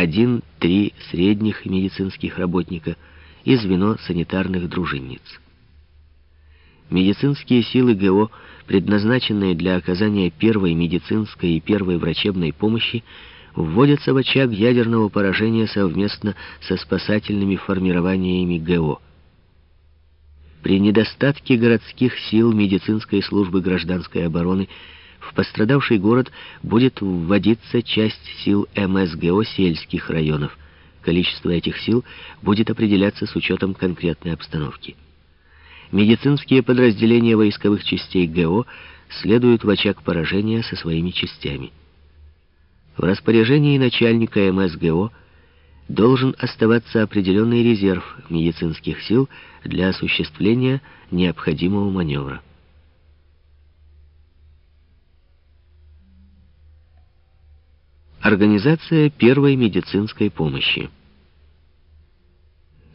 один-три средних медицинских работника и звено санитарных дружинниц. Медицинские силы ГО, предназначенные для оказания первой медицинской и первой врачебной помощи, вводятся в очаг ядерного поражения совместно со спасательными формированиями ГО. При недостатке городских сил медицинской службы гражданской обороны в пострадавший город будет вводиться часть сил МСГО сельских районов. Количество этих сил будет определяться с учетом конкретной обстановки. Медицинские подразделения войсковых частей ГО следуют в очаг поражения со своими частями. В распоряжении начальника МСГО должен оставаться определенный резерв медицинских сил для осуществления необходимого маневра. Организация первой медицинской помощи.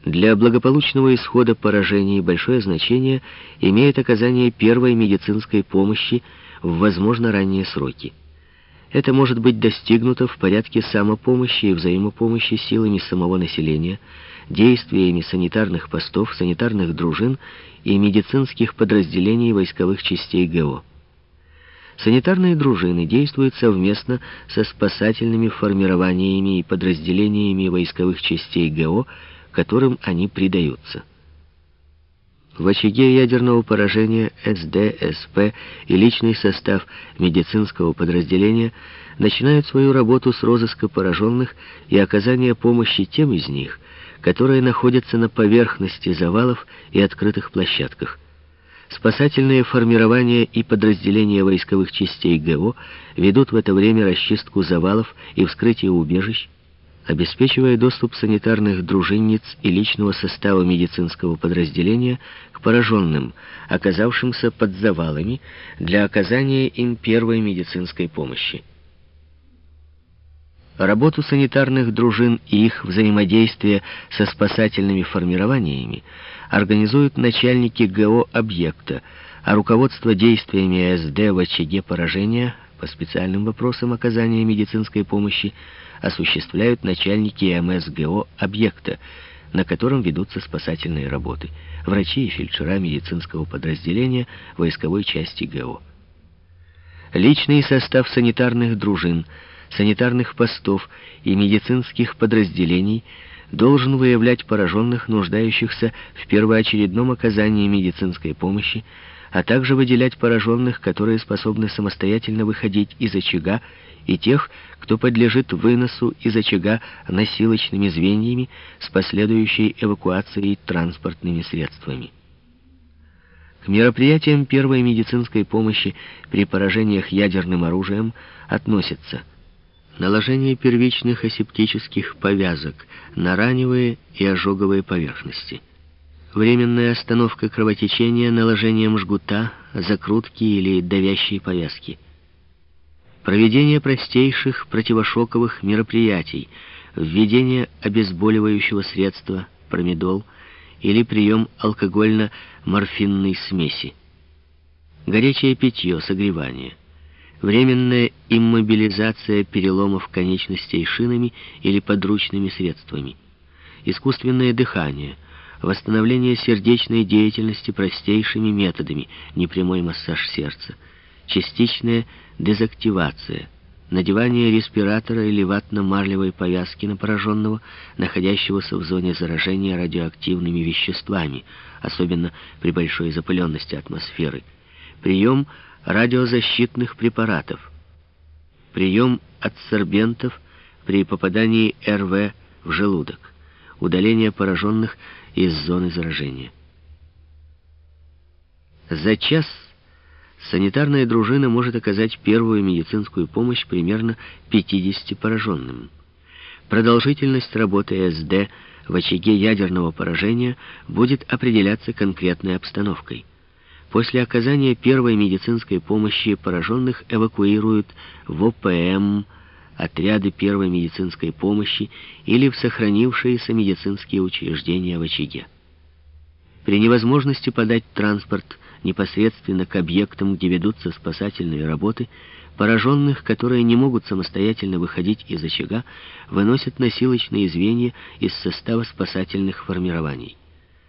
Для благополучного исхода поражений большое значение имеет оказание первой медицинской помощи в возможно ранние сроки. Это может быть достигнуто в порядке самопомощи и взаимопомощи силами самого населения, действиями санитарных постов, санитарных дружин и медицинских подразделений войсковых частей ГО. Санитарные дружины действуют совместно со спасательными формированиями и подразделениями войсковых частей ГО, которым они придаются. В очаге ядерного поражения СД, СП и личный состав медицинского подразделения начинают свою работу с розыска пораженных и оказания помощи тем из них, которые находятся на поверхности завалов и открытых площадках. Спасательные формирования и подразделения войсковых частей ГО ведут в это время расчистку завалов и вскрытие убежищ, обеспечивая доступ санитарных дружинниц и личного состава медицинского подразделения к пораженным, оказавшимся под завалами, для оказания им первой медицинской помощи. Работу санитарных дружин и их взаимодействие со спасательными формированиями организуют начальники ГО объекта, а руководство действиями СД в очаге поражения по специальным вопросам оказания медицинской помощи осуществляют начальники МСГО объекта, на котором ведутся спасательные работы, врачи и фельдшера медицинского подразделения войсковой части ГО. Личный состав санитарных дружин, санитарных постов и медицинских подразделений должен выявлять пораженных, нуждающихся в первоочередном оказании медицинской помощи, а также выделять пораженных, которые способны самостоятельно выходить из очага, и тех, кто подлежит выносу из очага носилочными звеньями с последующей эвакуацией транспортными средствами. К мероприятиям первой медицинской помощи при поражениях ядерным оружием относятся наложение первичных асептических повязок на раневые и ожоговые поверхности – Временная остановка кровотечения наложением жгута, закрутки или давящей повязки. Проведение простейших противошоковых мероприятий, введение обезболивающего средства, промедол, или прием алкогольно-морфинной смеси. Горячее питье, согревание. Временная иммобилизация переломов конечностей шинами или подручными средствами. Искусственное дыхание – восстановление сердечной деятельности простейшими методами, непрямой массаж сердца, частичная дезактивация, надевание респиратора или ватно-марлевой повязки на пораженного, находящегося в зоне заражения радиоактивными веществами, особенно при большой запыленности атмосферы, прием радиозащитных препаратов, прием адсорбентов при попадании РВ в желудок, удаление пораженных из зоны заражения. За час санитарная дружина может оказать первую медицинскую помощь примерно 50 пораженным. Продолжительность работы СД в очаге ядерного поражения будет определяться конкретной обстановкой. После оказания первой медицинской помощи пораженных эвакуируют в ОПМ, отряды первой медицинской помощи или в сохранившиеся медицинские учреждения в очаге. При невозможности подать транспорт непосредственно к объектам, где ведутся спасательные работы, Пораженных, которые не могут самостоятельно выходить из очага, выносят носилочные звенья из состава спасательных формирований.